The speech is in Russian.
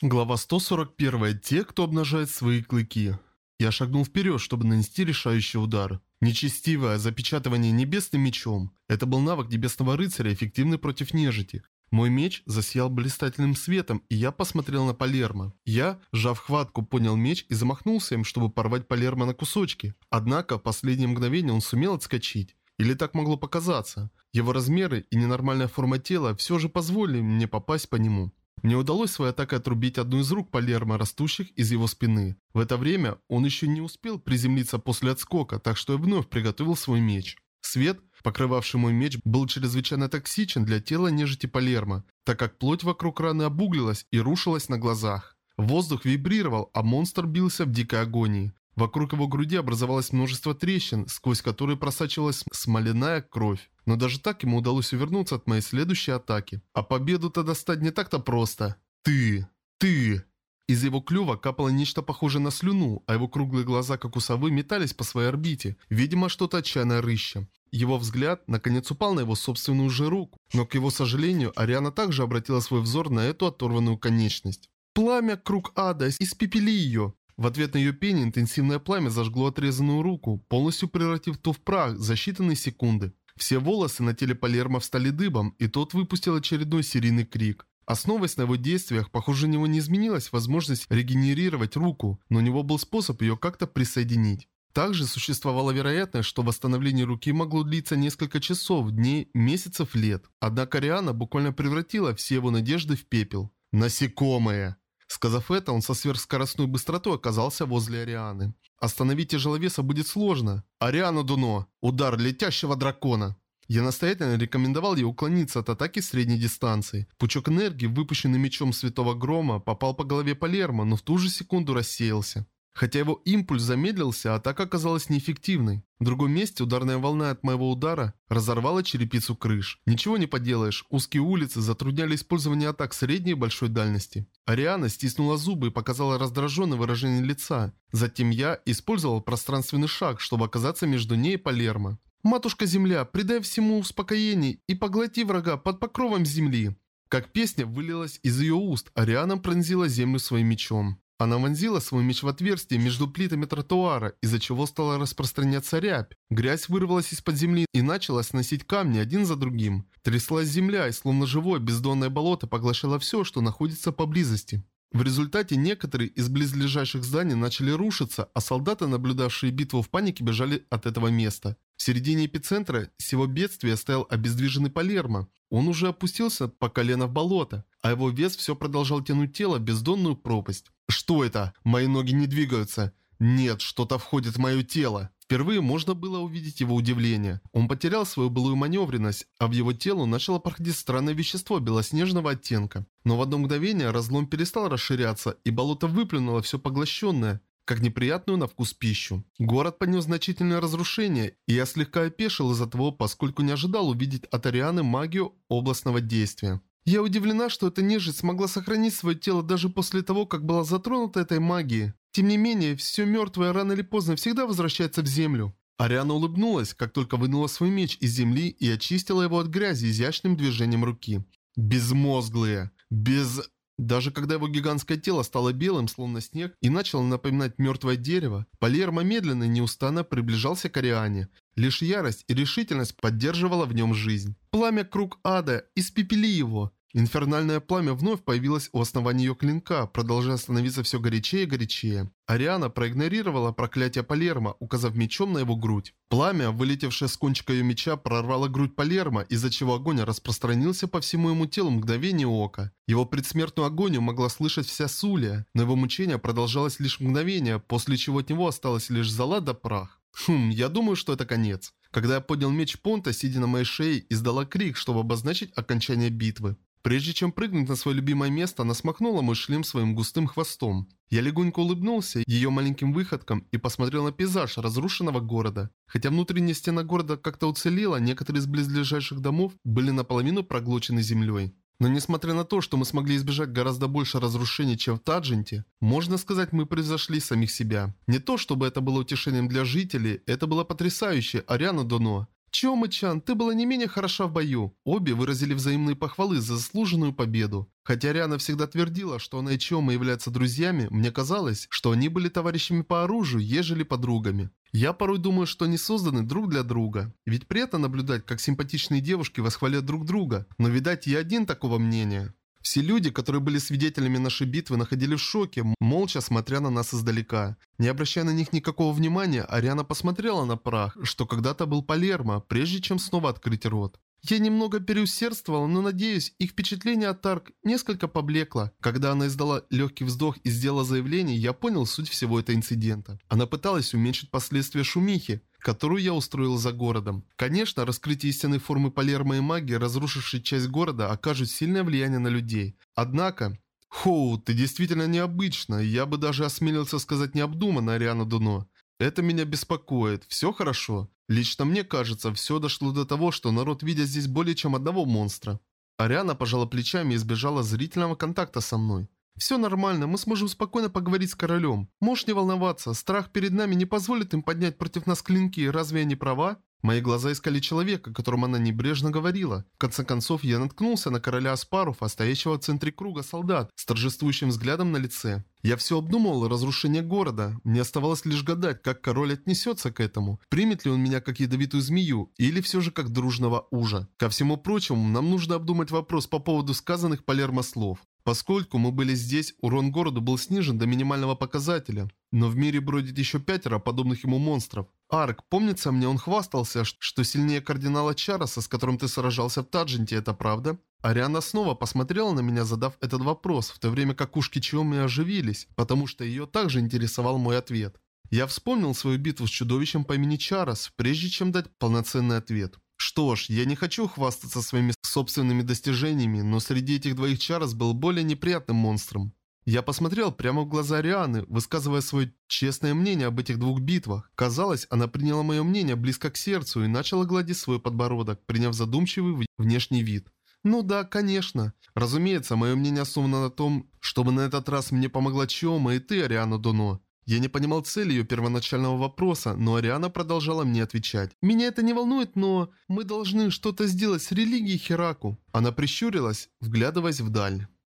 Глава 141. Те, кто обнажает свои клыки. Я шагнул вперед, чтобы нанести решающий удар. Нечестивое запечатывание небесным мечом. Это был навык небесного рыцаря, эффективный против нежити. Мой меч засиял блистательным светом, и я посмотрел на Палермо. Я, сжав хватку, понял меч и замахнулся им, чтобы порвать Палермо на кусочки. Однако в последнее мгновение он сумел отскочить. Или так могло показаться. Его размеры и ненормальная форма тела все же позволили мне попасть по нему. Мне удалось своей атакой отрубить одну из рук Палермо, растущих из его спины. В это время он еще не успел приземлиться после отскока, так что я вновь приготовил свой меч. Свет, покрывавший мой меч, был чрезвычайно токсичен для тела нежити Палермо, так как плоть вокруг раны обуглилась и рушилась на глазах. Воздух вибрировал, а монстр бился в дикой агонии. Вокруг его груди образовалось множество трещин, сквозь которые просачивалась смоляная кровь. Но даже так ему удалось увернуться от моей следующей атаки. А победу-то достать не так-то просто. Ты! Ты! Из его клюва капало нечто похожее на слюну, а его круглые глаза, как у совы, метались по своей орбите. Видимо, что-то отчаянно рыще. Его взгляд, наконец, упал на его собственную же руку. Но, к его сожалению, Ариана также обратила свой взор на эту оторванную конечность. Пламя круг ада, испепели ее. В ответ на ее пение интенсивное пламя зажгло отрезанную руку, полностью превратив ту в прах за считанные секунды. Все волосы на теле Палермо встали дыбом, и тот выпустил очередной серийный крик. Основываясь на его действиях, похоже, у него не изменилась возможность регенерировать руку, но у него был способ ее как-то присоединить. Также существовала вероятность, что восстановление руки могло длиться несколько часов, дней, месяцев, лет. Однако Риана буквально превратила все его надежды в пепел. Насекомые! Сказав это, он со сверхскоростной быстротой оказался возле Арианы. Остановить тяжеловеса будет сложно. Ариану Дуно. Удар летящего дракона. Я настоятельно рекомендовал ей уклониться от атаки средней дистанции. Пучок энергии, выпущенный мечом Святого Грома, попал по голове Палермо, но в ту же секунду рассеялся. Хотя его импульс замедлился, атака оказалась неэффективной. В другом месте ударная волна от моего удара разорвала черепицу крыш. Ничего не поделаешь, узкие улицы затрудняли использование атак средней и большой дальности. Ариана стиснула зубы и показала раздраженное выражение лица. Затем я использовал пространственный шаг, чтобы оказаться между ней и Палермо. «Матушка Земля, придай всему успокоение и поглоти врага под покровом земли». Как песня вылилась из ее уст, Ариана пронзила землю своим мечом. Она вонзила свой меч в отверстие между плитами тротуара, из-за чего стала распространяться рябь. Грязь вырвалась из-под земли и начала сносить камни один за другим. Тряслась земля, и словно живое бездонное болото поглощало все, что находится поблизости. В результате некоторые из близлежащих зданий начали рушиться, а солдаты, наблюдавшие битву в панике, бежали от этого места. В середине эпицентра всего бедствия стоял обездвиженный Палермо. Он уже опустился по колено в болото, а его вес все продолжал тянуть тело в бездонную пропасть. Что это? Мои ноги не двигаются. Нет, что-то входит в мое тело. Впервые можно было увидеть его удивление. Он потерял свою былую маневренность, а в его тело начало проходить странное вещество белоснежного оттенка. Но в одно мгновение разлом перестал расширяться, и болото выплюнуло все поглощенное, как неприятную на вкус пищу. Город понес значительное разрушение, и я слегка опешил из-за того, поскольку не ожидал увидеть от Арианы магию областного действия. Я удивлена, что эта нежить смогла сохранить свое тело даже после того, как была затронута этой магией. Тем не менее, все мертвое рано или поздно всегда возвращается в землю. Ариана улыбнулась, как только вынула свой меч из земли и очистила его от грязи изящным движением руки. Безмозглые. Без... Даже когда его гигантское тело стало белым, словно снег, и начало напоминать мертвое дерево, Палермо медленно и неустанно приближался к Ариане. Лишь ярость и решительность поддерживала в нем жизнь. Пламя круг ада, испепели его. Инфернальное пламя вновь появилось у основания ее клинка, продолжая становиться все горячее и горячее. Ариана проигнорировала проклятие Палермо, указав мечом на его грудь. Пламя, вылетевшее с кончика ее меча, прорвало грудь Палермо, из-за чего огонь распространился по всему ему телу мгновение ока. Его предсмертную агонию могла слышать вся Сулия, но его мучение продолжалось лишь мгновение, после чего от него осталось лишь зола да прах. Хм, я думаю, что это конец. Когда я поднял меч Понта, сидя на моей шее, издала крик, чтобы обозначить окончание битвы. Прежде чем прыгнуть на свое любимое место, она смахнула мой шлем своим густым хвостом. Я легонько улыбнулся ее маленьким выходком и посмотрел на пейзаж разрушенного города. Хотя внутренняя стена города как-то уцелела, некоторые из близлежащих домов были наполовину проглочены землей. Но несмотря на то, что мы смогли избежать гораздо больше разрушений, чем в Таджинте, можно сказать, мы превзошли самих себя. Не то, чтобы это было утешением для жителей, это было потрясающе, Ариана Доно. Чома-чан, ты была не менее хороша в бою. Обе выразили взаимные похвалы за заслуженную победу. Хотя Риана всегда твердила, что она и Чома являются друзьями, мне казалось, что они были товарищами по оружию, ежели подругами. Я порой думаю, что они созданы друг для друга. Ведь приятно наблюдать, как симпатичные девушки восхвалят друг друга. Но, видать, я один такого мнения. Все люди, которые были свидетелями нашей битвы, находили в шоке, молча смотря на нас издалека. Не обращая на них никакого внимания, Ариана посмотрела на прах, что когда-то был Палермо, прежде чем снова открыть рот. Я немного переусердствовал, но надеюсь, их впечатление от Тарк несколько поблекло. Когда она издала легкий вздох и сделала заявление, я понял суть всего этого инцидента. Она пыталась уменьшить последствия шумихи, которую я устроил за городом. Конечно, раскрытие истинной формы Палермо и магии, разрушившей часть города, окажет сильное влияние на людей. Однако... Хоу, ты действительно необычна, я бы даже осмелился сказать необдуманно, Ариана Дуно. Это меня беспокоит. Все хорошо. Лично мне кажется, все дошло до того, что народ видит здесь более чем одного монстра. Ариана пожала плечами и избежала зрительного контакта со мной. «Все нормально, мы сможем спокойно поговорить с королем. Можешь не волноваться, страх перед нами не позволит им поднять против нас клинки, разве я не права?» Мои глаза искали человека, которому она небрежно говорила. В конце концов, я наткнулся на короля Аспаруфа, стоящего в центре круга солдат, с торжествующим взглядом на лице. Я все обдумывал разрушение города. Мне оставалось лишь гадать, как король отнесется к этому. Примет ли он меня как ядовитую змею, или все же как дружного ужа. Ко всему прочему, нам нужно обдумать вопрос по поводу сказанных Палермо слов. Поскольку мы были здесь, урон городу был снижен до минимального показателя. Но в мире бродит еще пятеро подобных ему монстров. Арк, помнится мне, он хвастался, что сильнее кардинала Чароса, с которым ты сражался в Таджинте, это правда? Ариана снова посмотрела на меня, задав этот вопрос, в то время как ушки Чиоми оживились, потому что ее также интересовал мой ответ. Я вспомнил свою битву с чудовищем по имени Чарос, прежде чем дать полноценный ответ. Что ж, я не хочу хвастаться своими собственными достижениями, но среди этих двоих Чарльз был более неприятным монстром. Я посмотрел прямо в глаза Рианы, высказывая свое честное мнение об этих двух битвах. Казалось, она приняла мое мнение близко к сердцу и начала гладить свой подбородок, приняв задумчивый внешний вид. Ну да, конечно. Разумеется, мое мнение основано на том, чтобы на этот раз мне помогла Чиома и ты, Ариана Доно. Я не понимал цели ее первоначального вопроса, но Ариана продолжала мне отвечать. «Меня это не волнует, но мы должны что-то сделать с религией Хераку». Она прищурилась, вглядываясь вдаль.